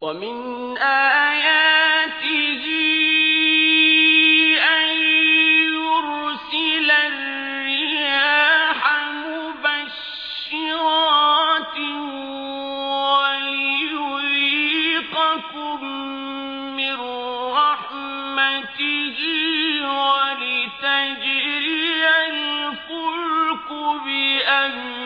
ومن آياته أن يرسل الرياح مبشرات من رحمته ولتجري الفلك بأمره.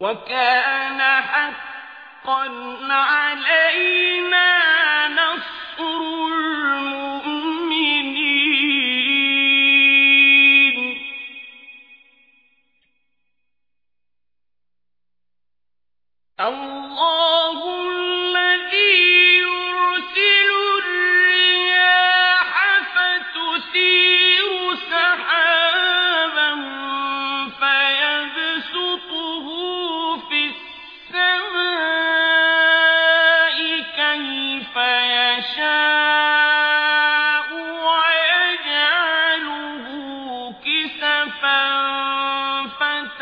وكان حقا علينا نصر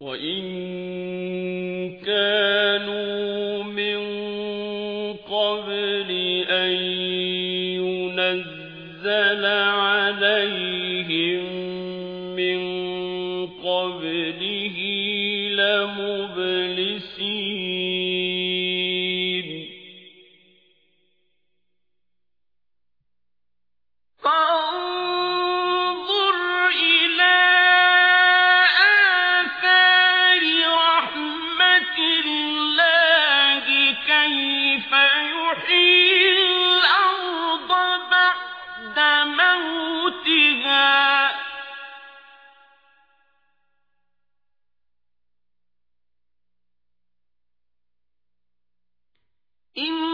وإن كانوا من قبل أن ينزل عليهم من قبله إن